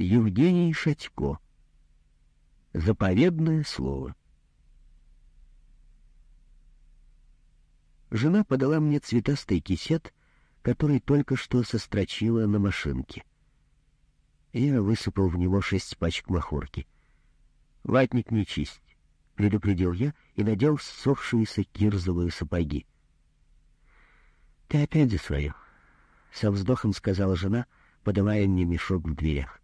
Евгений Шатько. Заповедное слово. Жена подала мне цветастый кисет, который только что сострочила на машинке. Я высыпал в него шесть пачек махорки. «Ватник не чисть», — предупредил я и надел ссохшиеся кирзовые сапоги. «Ты опять за свое», — со вздохом сказала жена, подавая мне мешок в дверях.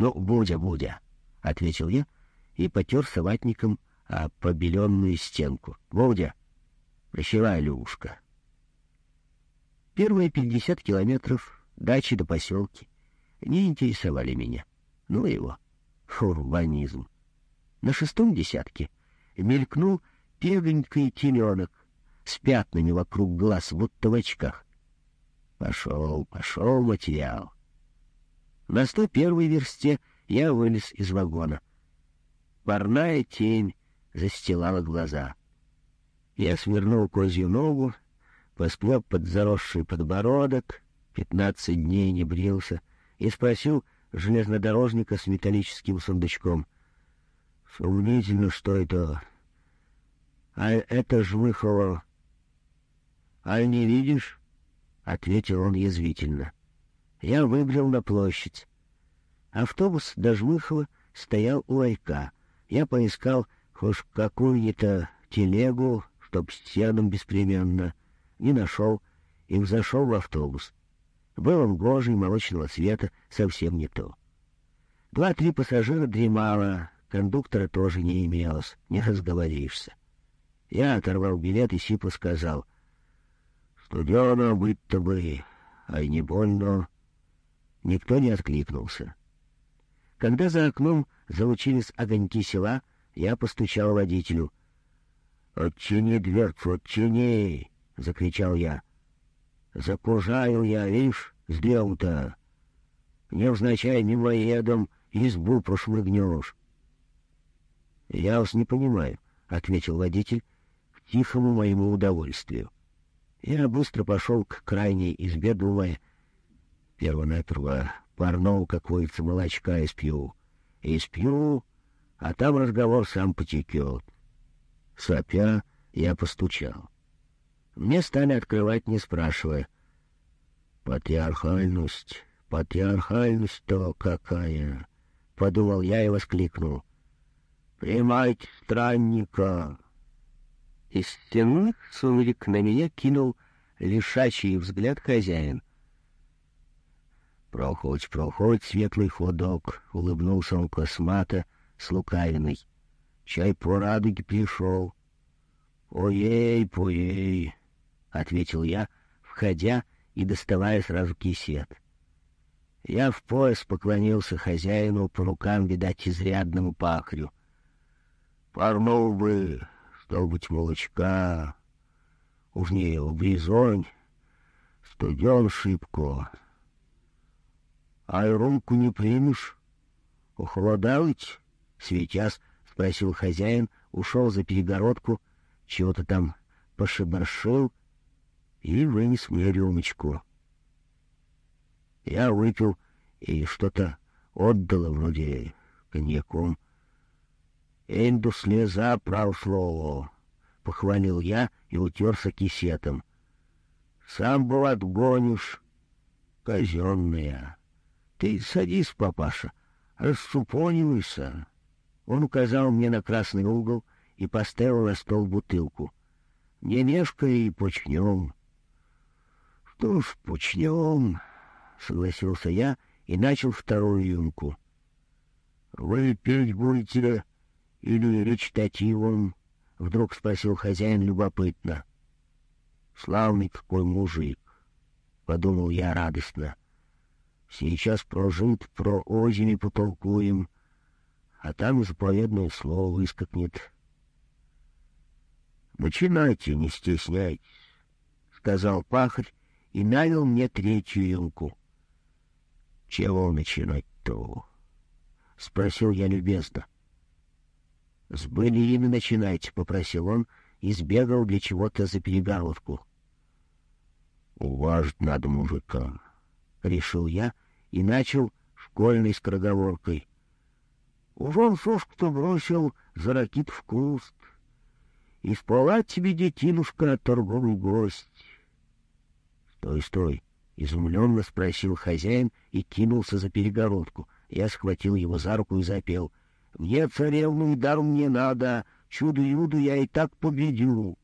«Ну, Будя, Будя», — ответил я и потерся ватником о побеленную стенку. «Будя, прощевай, Люшка». Первые пятьдесят километров дачи до поселки не интересовали меня. Ну его, урбанизм. На шестом десятке мелькнул пегонький теленок с пятнами вокруг глаз, будто в очках. Пошел, пошел материал. На сто первой версте я вылез из вагона. Парная тень застилала глаза. Я свернул козью ногу, поскреб под заросший подбородок, пятнадцать дней не брился, и спросил железнодорожника с металлическим сундучком. — Сомнительно, что это... — А это Жмыхова... — А не видишь? — ответил он язвительно. Я выбрал на площадь. Автобус до Жмыхова стоял у лайка. Я поискал хоть какую-то телегу, чтоб стеном беспременно. Не нашел и взошел в автобус. Был он гожий, молочного цвета, совсем не то. Два-три пассажира дремало, кондуктора тоже не имелось, не разговоришься. Я оторвал билет и сипло сказал, «Студено быть-то бы, ай не больно». Никто не откликнулся. Когда за окном залучились огоньки села, я постучал водителю. «Отчини дверцу, отчини!» — закричал я. «Закужаю я, видишь, сделал-то. Невзначай мимоедом избу прошмыгнешь». «Я вас не понимаю», — ответил водитель к тихому моему удовольствию. Я быстро пошел к крайней избе, думая, перво-наперво парного какой-то молочка испью. Испью, а там разговор сам потекет. Сопя, я постучал. Мне стали открывать, не спрашивая. «Патриархальность, патриархальность-то какая!» — подумал я и воскликнул. «Примайте странника!» Из стенных сумерек на меня кинул лишачий взгляд хозяин — «Проходь, проходь, светлый ходок!» — улыбнулся он с лукавиной. «Чай по радуге пришел». «Ой-ей, поей!» — ответил я, входя и доставая сразу кисет. Я в пояс поклонился хозяину, по рукам, видать, изрядному пахрю. «Парнул бы, стал быть, молочка, уж не в бизонь, студен шибко». А румку не примешь? Ухолодалыть? Светясь, спросил хозяин, ушел за перегородку, чего-то там пошибаршил и вынес мне рюмочку. Я выпил и что-то отдало вроде коньяком. «Энду слеза прошло», — похвалил я и утерся кисетом. «Сам, бывает, гонишь, казенная». Ты садись, папаша, рассупонивайся. Он указал мне на красный угол и поставил на стол бутылку. Не мешкай и почнем. Что ж, почнем, согласился я и начал вторую юнку. Вы петь будете или речитативом? Вдруг спросил хозяин любопытно. Славный какой мужик, подумал я радостно. Сейчас прожит, про озими потолкуем, а там заповедное слово выскокнет. «Начинайте, не стесняйтесь», — сказал пахарь и налил мне третью юнку. «Чего начинать-то?» — спросил я любезно. «С былины начинайте», — попросил он и сбегал для чего-то за перегаловку. «Уважить надо мужика», — решил я и начал школьной скороговоркой. Уж он сошку-то бросил за ракит в куст. И спала тебе, детинушка, торговый гость. — Стой, стой! — изумленно спросил хозяин и кинулся за перегородку. Я схватил его за руку и запел. — Мне царевну и даром не надо, чудо-юду я и так победю.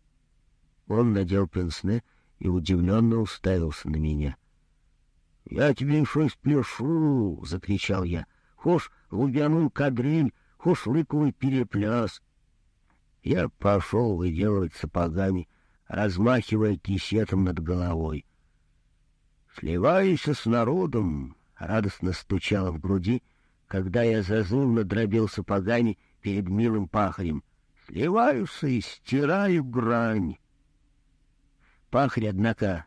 Он надел пенсне и удивленно уставился на меня. — Я тебе еще спляшу! — закричал я. — Хошь лубяную кадриль, хошь лыковый перепляс. Я пошел выделывать сапогами, размахивая кисетом над головой. Сливайся с народом, радостно стучало в груди, когда я зазывно дробил сапогами перед милым пахарем. Сливаюсь и стираю грань. Пахарь, однако,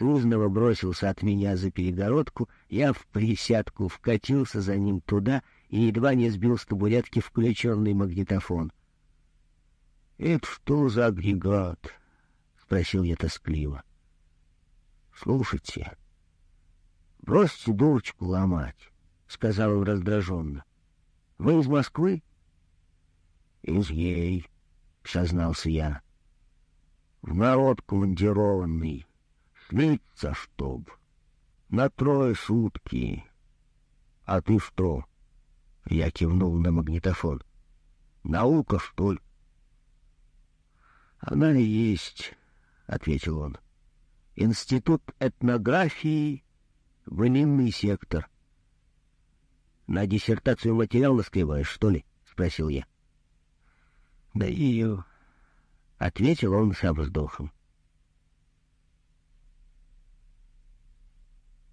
слузного бросился от меня за перегородку, я в присядку вкатился за ним туда и едва не сбил с табуретки включенный магнитофон. — Это что за агрегат? — спросил я тоскливо. — Слушайте, бросьте дурочку ломать, — сказал он раздраженно. — Вы из Москвы? — Из ей, — сознался я в народ командированный, слиться чтоб, на трое сутки. А ты что? Я кивнул на магнитофон. Наука, что ли? Она и есть, ответил он. Институт этнографии, былинный сектор. На диссертацию материал наскребаешь, что ли? спросил я. Да ее ответил он со вздохом.